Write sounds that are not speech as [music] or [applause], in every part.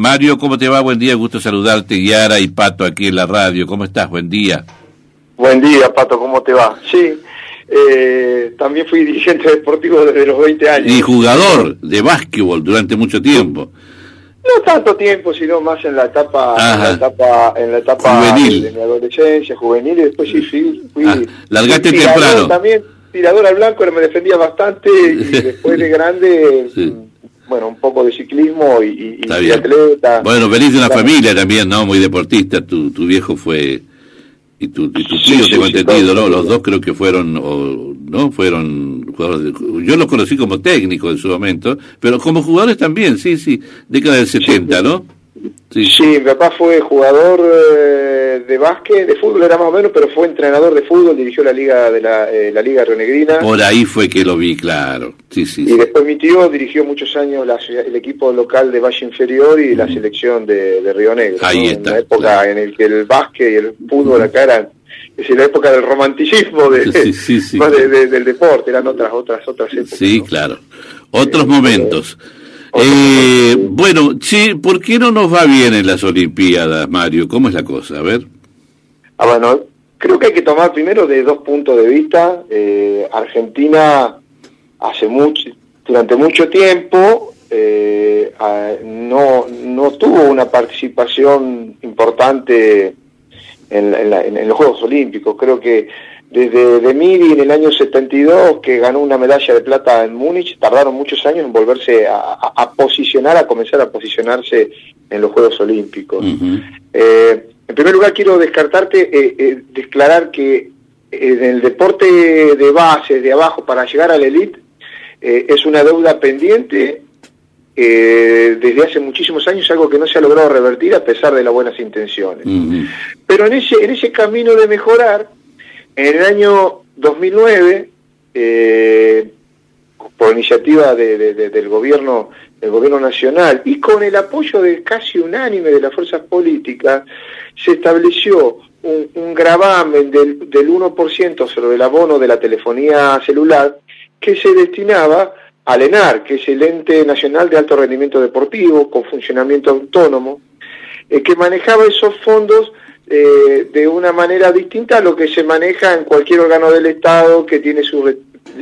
Mario, ¿cómo te va? Buen día, gusto saludarte, Yara y Pato aquí en la radio. ¿Cómo estás? Buen día. Buen día, Pato, ¿cómo te va? Sí, eh, también fui dirigente deportivo desde los 20 años. Y jugador de básquetbol durante mucho tiempo. No tanto tiempo, sino más en la etapa, en la etapa, en la etapa juvenil. de mi adolescencia, juvenil, y después sí, sí fui, Ah, largaste fui temprano. También tirador al blanco, me defendía bastante, y [laughs] después de grande, Sí. Bueno, un poco de ciclismo y, y- y atleta. Bueno, venís de una Claro. familia también, ¿no? Muy deportista. Tu, tu viejo fue. Y tu, y tu tío, sí, tengo sí, entendido. ¿no? Los dos creo que fueron, o, ¿no? Fueron jugadores. de- yo los conocí como técnico en su momento, pero como jugadores también, sí, sí. Década del 70, ¿no? Sí. Sí, mi papá fue jugador eh, de básquet, de fútbol era más o menos, pero fue entrenador de fútbol, dirigió la liga de la, eh, la liga rionegrina Por ahí fue que lo vi, claro. Sí, sí. y después mi tío dirigió muchos años la- el equipo local de Valle Inferior y la selección de, de Río Negro. Ahí ¿no? está, En la época claro. en el que el básquet y el fútbol acá eran es la época del romanticismo de, Sí, sí, sí. [laughs] más de- de- del deporte, eran otras otras otras épocas. Sí, ¿no? claro. Otros Eh, momentos. Eh, bueno, sí, ¿por qué no nos va bien en las Olimpiadas, Mario? ¿Cómo es la cosa? A ver. Ah, bueno, creo que hay que tomar primero de dos puntos de vista. Eh, Argentina hace mucho, durante mucho tiempo eh, no, no tuvo una participación importante en, en la- en los Juegos Olímpicos. Creo que desde de Miri en el año 72, que ganó una medalla de plata en Múnich, tardaron muchos años en volverse a, a- a posicionar, a comenzar a posicionarse en los Juegos Olímpicos. Eh, en primer lugar, quiero descartarte, eh, eh, declarar que en el deporte de base, de abajo, para llegar a la elite, eh, es una deuda pendiente eh, desde hace muchísimos años, algo que no se ha logrado revertir a pesar de las buenas intenciones. Pero en ese, en ese camino de mejorar, en el año 2009, eh, por iniciativa de- de- de- del gobierno del gobierno nacional y con el apoyo de casi unánime de las fuerzas políticas, se estableció un, un gravamen del, del 1% sobre el abono de la telefonía celular que se destinaba al ENAR, que es el Ente Nacional de Alto Rendimiento Deportivo, con funcionamiento autónomo, eh, que manejaba esos fondos eh, de una manera distinta a lo que se maneja en cualquier órgano del Estado que tiene sus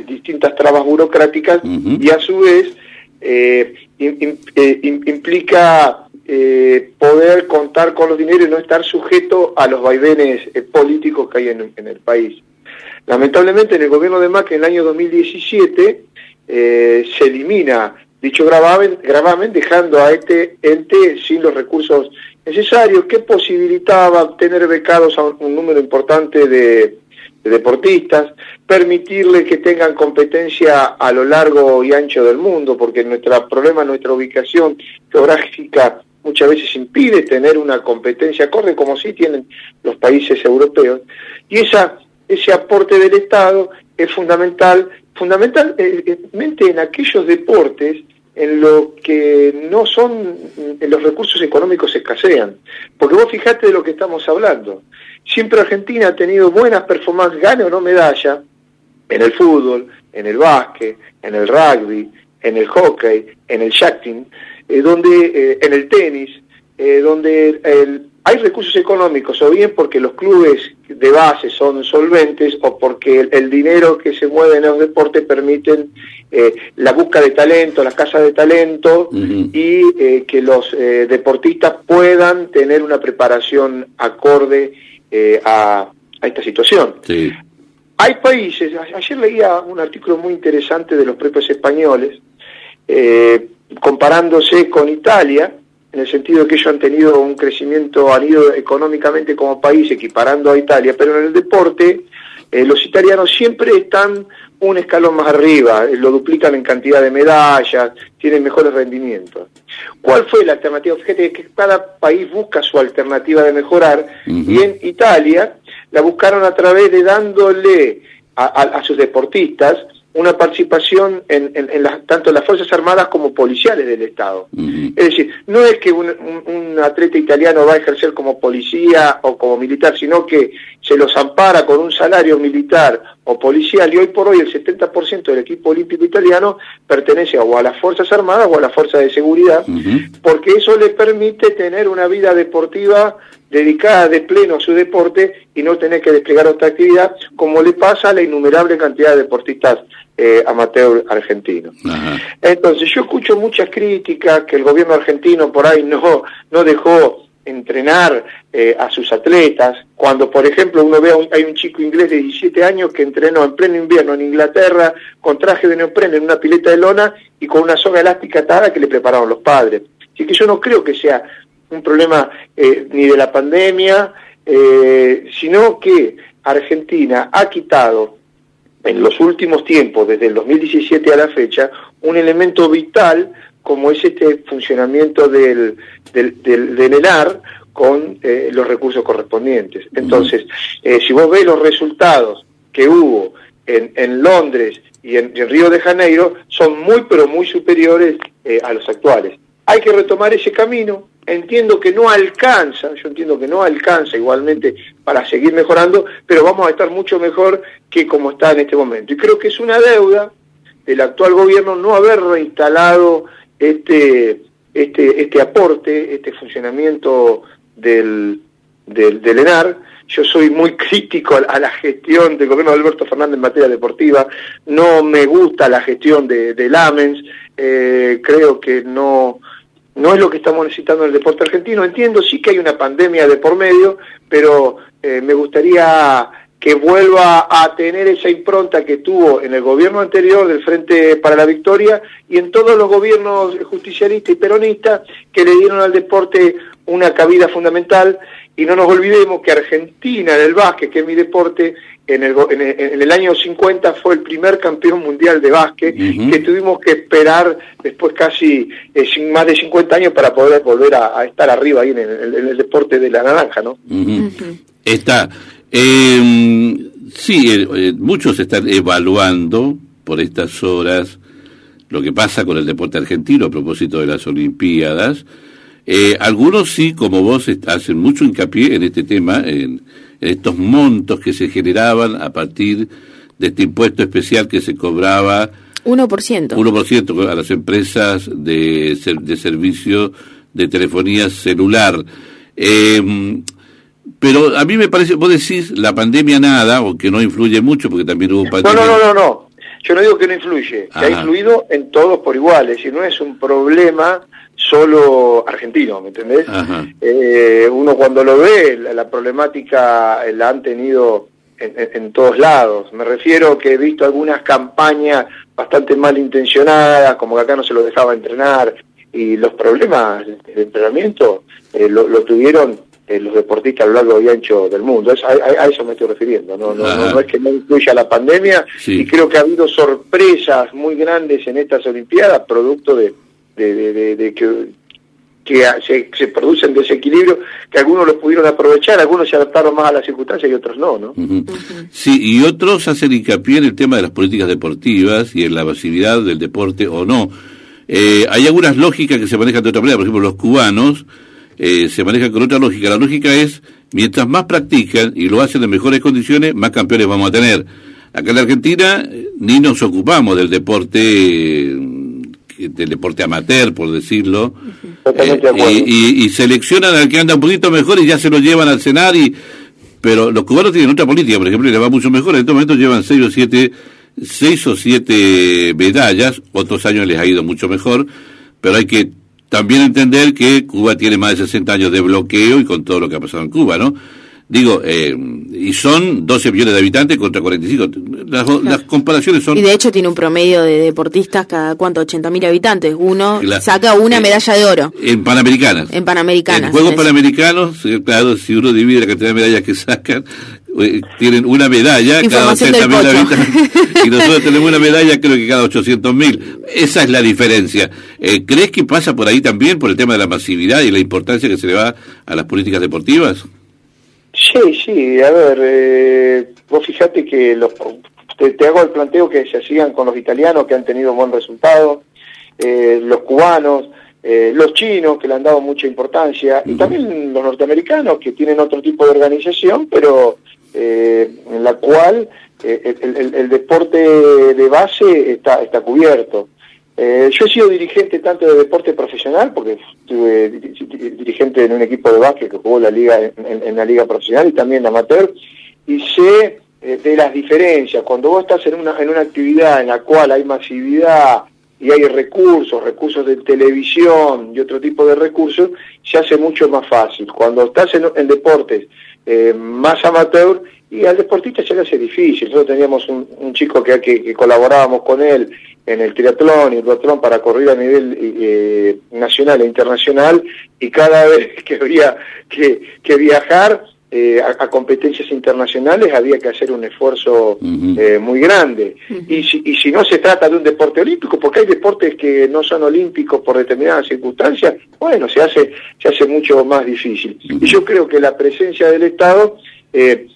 distintas trabas burocráticas y a su vez eh, eh, im- implica eh, poder contar con los dineros y no estar sujeto a los vaivenes políticos que hay en, en el país. Lamentablemente en el gobierno de Macri en el año 2017 eh, se elimina dicho gravamen, gravamen dejando a este ente sin los recursos necesarios que posibilitaba obtener becados a un, número importante de, de deportistas, permitirles que tengan competencia a lo largo y ancho del mundo, porque nuestro problema, nuestra ubicación geográfica muchas veces impide tener una competencia acorde como sí tienen los países europeos. Y esa, ese aporte del Estado es fundamental, fundamentalmente en aquellos deportes en lo que no son, en los recursos económicos escasean. Porque vos fijate de lo que estamos hablando. Siempre Argentina ha tenido buenas performances, gane o no medalla, en el fútbol, en el básquet, en el rugby, en el hockey, en el yachting, eh, donde, eh, en el tenis, eh, donde el- hay recursos económicos, o bien porque los clubes de base son solventes, o porque el, el dinero que se mueve en los deportes permiten eh, la búsqueda de talento, las casas de talento, y eh, que los eh, deportistas puedan tener una preparación acorde eh, a, a esta situación. Sí. Hay países, ayer leía un artículo muy interesante de los propios españoles, eh, comparándose con Italia, en el sentido de que ellos han tenido un crecimiento, han ido económicamente como país equiparando a Italia, pero en el deporte eh, los italianos siempre están un escalón más arriba, eh, lo duplican en cantidad de medallas, tienen mejores rendimientos. ¿Cuál fue la alternativa? Fíjate que cada país busca su alternativa de mejorar y en Italia la buscaron a través de dándole a, a- a sus deportistas una participación en, en, las, tanto en las Fuerzas Armadas como policiales del Estado. Es decir, no es que un, un, atleta italiano va a ejercer como policía o como militar, sino que se los ampara con un salario militar o policial y hoy por hoy el 70% del equipo olímpico italiano pertenece o a las Fuerzas Armadas o a las Fuerzas de Seguridad, porque eso le permite tener una vida deportiva dedicada de pleno a su deporte y no tener que desplegar otra actividad, como le pasa a la innumerable cantidad de deportistas eh, amateur argentinos. Entonces yo escucho muchas críticas que el gobierno argentino por ahí no, no dejó entrenar eh, a sus atletas, cuando por ejemplo uno ve, hay un chico inglés de 17 años que entrenó en pleno invierno en Inglaterra con traje de neopreno en una pileta de lona y con una soga elástica atada que le prepararon los padres. Así que yo no creo que sea un problema eh, ni de la pandemia, eh, sino que Argentina ha quitado en los últimos tiempos, desde el 2017 a la fecha, un elemento vital como es este funcionamiento del, del, del, ENAR con eh, los recursos correspondientes. Entonces, si vos ves los resultados que hubo en, en Londres y en, Río de Janeiro, son muy, pero muy superiores a los actuales. Hay que retomar ese camino, entiendo que no alcanza, yo entiendo que no alcanza igualmente para seguir mejorando, pero vamos a estar mucho mejor que como está en este momento. Y creo que es una deuda del actual gobierno no haber reinstalado este, este, este aporte, este funcionamiento del, del, del ENAR. Yo soy muy crítico a, la gestión del gobierno de Alberto Fernández en materia deportiva, no me gusta la gestión de, de Lamens, eh, creo que no, no es lo que estamos necesitando en el deporte argentino. Entiendo sí que hay una pandemia de por medio, pero eh, me gustaría que vuelva a tener esa impronta que tuvo en el gobierno anterior del Frente para la Victoria y en todos los gobiernos justicialistas y peronistas que le dieron al deporte una cabida fundamental y no nos olvidemos que Argentina en el básquet, que es mi deporte, en el, en el, año 50 fue el primer campeón mundial de básquet, que tuvimos que esperar después casi eh, más de 50 años para poder volver a, estar arriba ahí en el, deporte de la naranja, ¿no? Está. Eh, sí, eh, eh, muchos están evaluando por estas horas lo que pasa con el deporte argentino a propósito de las Olimpiadas. Eh, algunos sí, como vos, hacen mucho hincapié en este tema, en, estos montos que se generaban a partir de este impuesto especial que se cobraba 1%. 1% a las empresas de, de servicio de telefonía celular. Eh, pero a mí me parece, vos decís la pandemia nada, o que no influye mucho, porque también hubo pandemia. No, no, no, no, Yo no digo que no influye, que ha influido en todos por igual, es decir, no es un problema solo argentino, ¿me entendés? Eh, uno cuando lo ve, la, problemática la han tenido en, en, todos lados. Me refiero que he visto algunas campañas bastante malintencionadas, como que acá no se lo dejaba entrenar, y los problemas de entrenamiento eh, lo, lo, tuvieron eh, los deportistas a lo largo y ancho del mundo. a, eso me estoy refiriendo. No, no, no, es que no incluya la pandemia y creo que ha habido sorpresas muy grandes en estas Olimpiadas, producto de, de, que, que se, se, producen desequilibrios que algunos los pudieron aprovechar, algunos se adaptaron más a las circunstancias y otros no, ¿no? Sí, y otros hacen hincapié en el tema de las políticas deportivas y en la masividad del deporte o no. Eh, hay algunas lógicas que se manejan de otra manera, por ejemplo, los cubanos eh, se maneja con otra lógica. La lógica es, mientras más practican y lo hacen en mejores condiciones, más campeones vamos a tener. Acá en la Argentina eh, ni nos ocupamos del deporte, del deporte amateur, por decirlo, y, seleccionan al que anda un poquito mejor y ya se lo llevan al cenar y pero los cubanos tienen otra política, por ejemplo, y les va mucho mejor. En estos momentos llevan seis o siete, seis o siete medallas, otros años les ha ido mucho mejor, pero hay que también entender que Cuba tiene más de 60 años de bloqueo y con todo lo que ha pasado en Cuba, ¿no? Digo, eh, y son 12 millones de habitantes contra 45. Las, las, comparaciones son... Y de hecho tiene un promedio de deportistas cada cuánto, 80 mil habitantes. Uno saca una medalla de oro. En Panamericanas. En Panamericanas. En Juegos Panamericanos, eh, claro, si uno divide la cantidad de medallas que sacan, eh, tienen una medalla cada 80 mil habitantes. y nosotros tenemos una medalla creo que cada 800 mil. Esa es la diferencia. ¿Crees que pasa por ahí también, por el tema de la masividad y la importancia que se le va a las políticas deportivas? Sí, sí, a ver, eh, vos fíjate que los, te, hago el planteo que se hacían con los italianos que han tenido buen resultado, eh, los cubanos, eh, los chinos que le han dado mucha importancia y también los norteamericanos que tienen otro tipo de organización, pero eh, en la cual el, deporte de base está, está cubierto. Yo he sido dirigente tanto de deporte profesional, porque estuve dirigente en un equipo de básquet que jugó la liga en, la liga profesional y también amateur, y sé de las diferencias. Cuando vos estás en una, en una actividad en la cual hay masividad, y hay recursos, recursos de televisión y otro tipo de recursos, se hace mucho más fácil. Cuando estás en, deportes eh, más amateur, y al deportista se le hace difícil. Nosotros teníamos un, chico que, que, colaborábamos con él en el triatlón y el duatlón para correr a nivel eh, nacional e internacional, y cada [laughs] vez que había que, que viajar, eh, a, competencias internacionales había que hacer un esfuerzo eh, muy grande. y, si, y si no se trata de un deporte olímpico, porque hay deportes que no son olímpicos por determinadas circunstancias, bueno, se hace, se hace mucho más difícil. Y yo creo que la presencia del Estado, eh,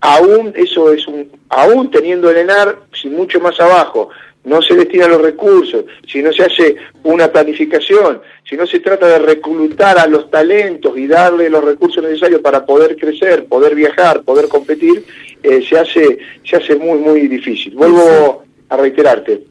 aún eso es un, aún teniendo el ENAR, si mucho más abajo, no se destinan los recursos, si no se hace una planificación, si no se trata de reclutar a los talentos y darle los recursos necesarios para poder crecer, poder viajar, poder competir, eh, se hace se hace muy muy difícil. Vuelvo a reiterarte.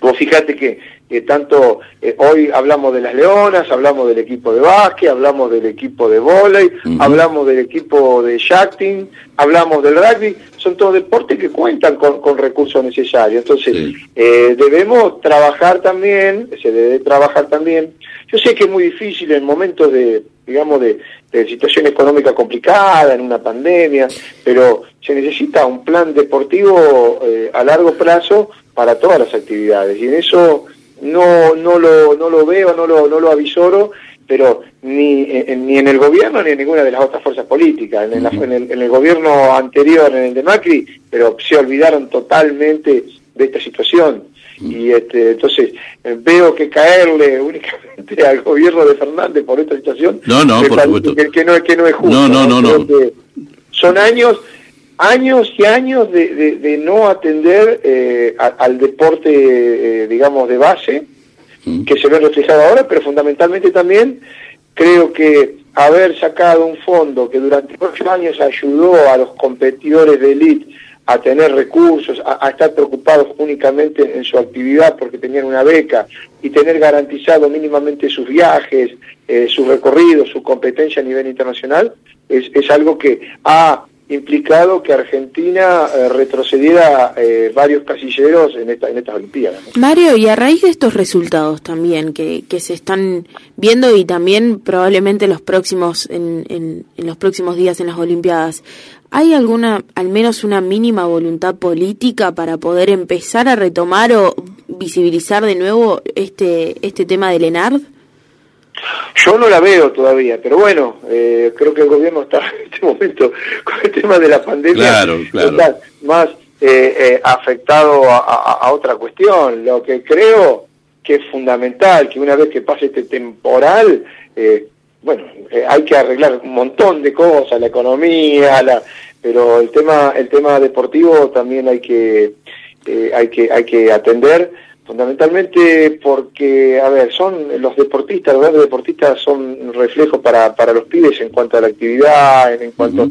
Vos fíjate que tanto eh, hoy hablamos de las Leonas, hablamos del equipo de básquet, hablamos del equipo de vóley, hablamos del equipo de yachting, hablamos del rugby, son todos deportes que cuentan con, recursos necesarios. Entonces, eh, debemos trabajar también, se debe trabajar también. Yo sé que es muy difícil en momentos de, digamos, de, situación económica complicada, en una pandemia, pero se necesita un plan deportivo eh, a largo plazo para todas las actividades. Y en eso no, no, lo, no lo veo, no lo, no lo avisoro, pero ni en, ni en el gobierno ni en ninguna de las otras fuerzas políticas. En, el, en el gobierno anterior, en el de Macri, pero se olvidaron totalmente de esta situación. Y este, entonces eh, veo que caerle [laughs] únicamente al gobierno de Fernández por esta situación no, no, por supuesto. Que, no, que no es justo. No, no, no. no. Son años años y años de, de, no atender eh, al deporte, eh, digamos, de base, mm. que se ve reflejado ahora, pero fundamentalmente también creo que haber sacado un fondo que durante ocho años ayudó a los competidores de élite a tener recursos, a, estar preocupados únicamente en su actividad porque tenían una beca y tener garantizado mínimamente sus viajes, eh, sus recorridos, su competencia a nivel internacional, es, es algo que ha implicado que Argentina eh, retrocediera eh, varios casilleros en, esta, en estas Olimpiadas. Mario, y a raíz de estos resultados también que, que se están viendo y también probablemente los próximos en, en, los próximos días en las Olimpiadas, ¿hay alguna, al menos una mínima voluntad política para poder empezar a retomar o visibilizar de nuevo este, este tema del ENARD? Yo no la veo todavía, pero bueno, eh, creo que el gobierno está [laughs] en este momento con el tema de la pandemia más eh, eh, afectado a, otra cuestión. Lo que creo que es fundamental, que una vez que pase este temporal, bueno, hay que arreglar un montón de cosas, la economía, la, pero el tema, el tema deportivo también hay que, hay que, hay que atender fundamentalmente porque, a ver, son los deportistas, los grandes deportistas son reflejos para, para los pibes en cuanto a la actividad, en, cuanto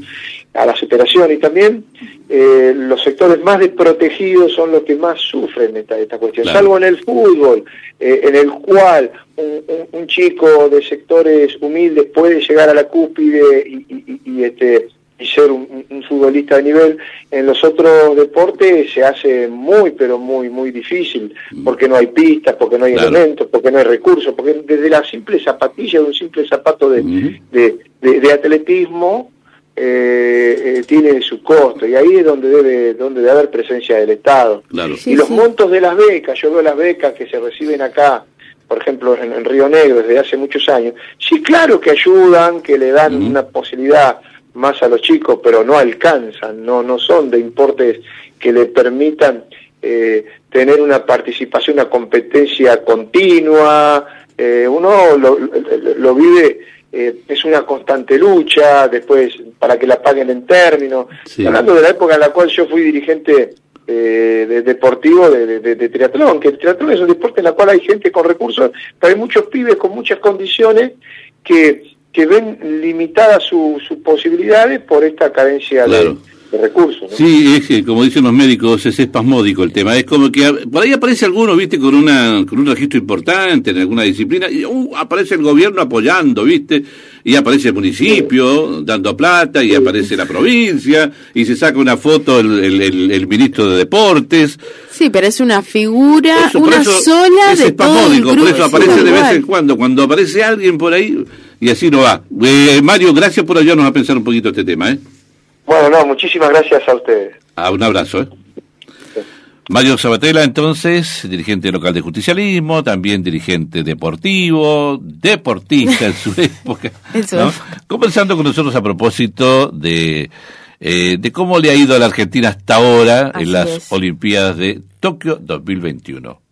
a la superación y también eh, los sectores más desprotegidos son los que más sufren esta, esta cuestión, salvo en el fútbol, eh, en el cual un, un, chico de sectores humildes puede llegar a la cúspide y, y, y este y ser un, futbolista de nivel. En los otros deportes se hace muy, pero muy, muy difícil, mm. porque no hay pistas, porque no hay elementos, porque no hay recursos, porque desde la simple zapatilla, de un simple zapato de, de, atletismo, eh, eh, tiene su costo y ahí es donde debe donde debe haber presencia del Estado. Y los montos de las becas yo veo las becas que se reciben acá por ejemplo en, Río Negro desde hace muchos años sí claro que ayudan que le dan una posibilidad más a los chicos, pero no alcanzan, no, no son de importes que le permitan eh, tener una participación, una competencia continua. Eh, uno lo, lo, vive, eh, es una constante lucha, después para que la paguen en términos. Hablando de la época en la cual yo fui dirigente eh, de deportivo de, de, triatlón, que el triatlón es un deporte en el cual hay gente con recursos, pero hay muchos pibes con muchas condiciones que, que ven limitadas sus posibilidades por esta carencia de de recursos. Sí, es que, como dicen los médicos, es espasmódico el tema. Es como que por ahí aparece alguno, viste, con, una, con un registro importante en alguna disciplina, y uh, aparece el gobierno apoyando, viste, y aparece el municipio dando plata, y aparece la provincia, y se saca una foto el, el, ministro de Deportes. Sí, pero es una figura, una sola es de espasmódico, por eso aparece de vez en cuando. Cuando aparece alguien por ahí, y así no va. Eh, Mario, gracias por ayudarnos a pensar un poquito este tema, ¿eh? Bueno, no, muchísimas gracias a ustedes. Ah, un abrazo. ¿eh? Mario Sabatella, entonces, dirigente local de justicialismo, también dirigente deportivo, deportista en su [laughs] época, conversando con nosotros a propósito de, eh, de cómo le ha ido a la Argentina hasta ahora en las Olimpiadas de Tokio 2021.